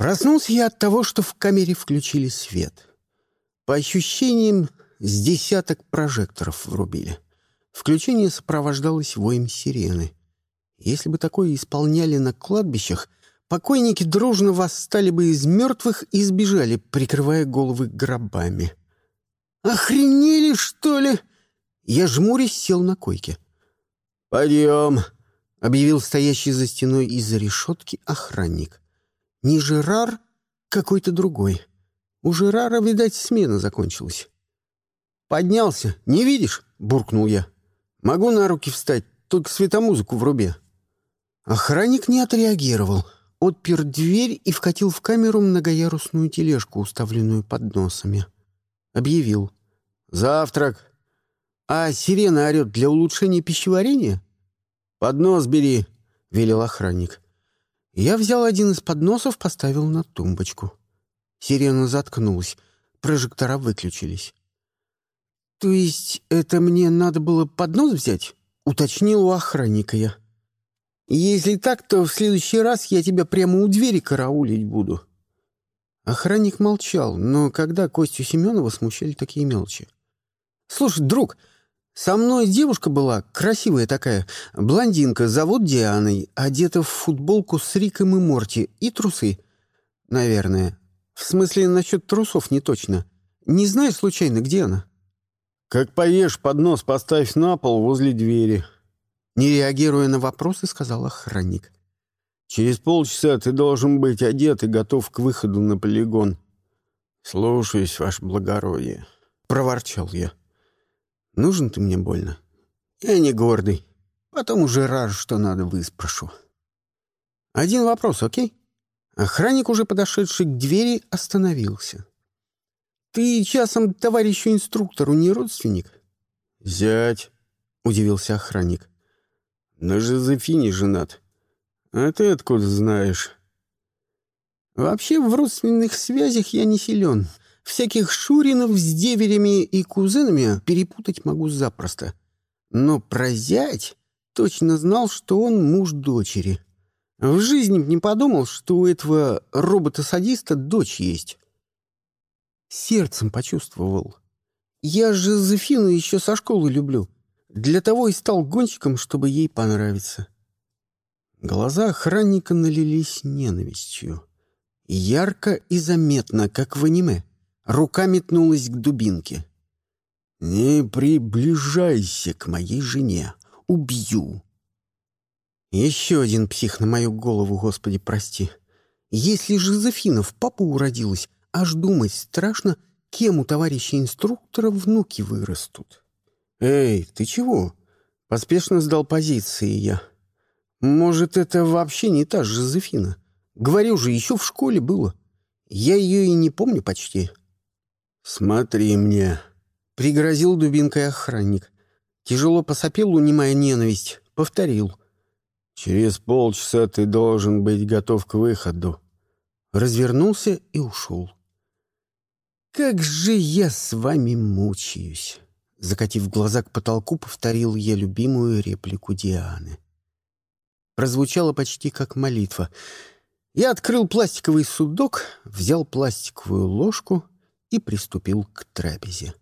Проснулся я от того, что в камере включили свет. По ощущениям, с десяток прожекторов врубили. Включение сопровождалось воем сирены. Если бы такое исполняли на кладбищах, покойники дружно восстали бы из мертвых и сбежали, прикрывая головы гробами. «Охренели, что ли?» Я жмурясь сел на койке. «Пойдем», — объявил стоящий за стеной из-за решетки охранник. «Не Жерар, какой-то другой. У Жерара, видать, смена закончилась». «Поднялся, не видишь?» — буркнул я. «Могу на руки встать, только светомузыку вруби». Охранник не отреагировал. Отпер дверь и вкатил в камеру многоярусную тележку, уставленную подносами. Объявил. «Завтрак. А сирена орет для улучшения пищеварения?» «Поднос бери», — велел охранник. Я взял один из подносов, поставил на тумбочку. Сирена заткнулась, прожектора выключились. «То есть это мне надо было поднос взять?» — уточнил у охранника я. «Если так, то в следующий раз я тебя прямо у двери караулить буду». Охранник молчал, но когда Костю Семенова смущали такие мелочи. «Слушай, друг, со мной девушка была, красивая такая, блондинка, зовут Дианой, одета в футболку с Риком и Морти и трусы. Наверное. В смысле, насчет трусов не точно. Не знаешь, случайно, где она?» «Как поешь, поднос поставь на пол возле двери». Не реагируя на вопросы, сказал охранник. «Через полчаса ты должен быть одет и готов к выходу на полигон». «Слушаюсь, ваше благородие», — проворчал я. Нужен ты мне больно? Я не гордый. Потом уже раз, что надо, выспрошу. Один вопрос, окей? Охранник, уже подошедший к двери, остановился. «Ты часом товарищу инструктору не родственник?» «Зять», — удивился охранник. «На Жозефине женат. А ты откуда знаешь?» «Вообще в родственных связях я не силен. Всяких Шуринов с деверями и кузенами перепутать могу запросто. Но про зять точно знал, что он муж дочери. В жизни не подумал, что у этого робота-садиста дочь есть. Сердцем почувствовал. Я же Зефину еще со школы люблю. Для того и стал гонщиком, чтобы ей понравиться. Глаза охранника налились ненавистью. Ярко и заметно, как в аниме. Рука метнулась к дубинке. «Не приближайся к моей жене. Убью!» Еще один псих на мою голову, Господи, прости. Если Жозефина в папу уродилась, аж думать страшно, кем у товарища инструктора внуки вырастут. «Эй, ты чего?» Поспешно сдал позиции я. «Может, это вообще не та Жозефина? Говорю же, еще в школе было. Я ее и не помню почти». «Смотри мне!» — пригрозил дубинкой охранник. Тяжело посопел, унимая ненависть. Повторил. «Через полчаса ты должен быть готов к выходу». Развернулся и ушел. «Как же я с вами мучаюсь!» Закатив глаза к потолку, повторил я любимую реплику Дианы. Прозвучало почти как молитва. Я открыл пластиковый судок, взял пластиковую ложку — и приступил к трапезе.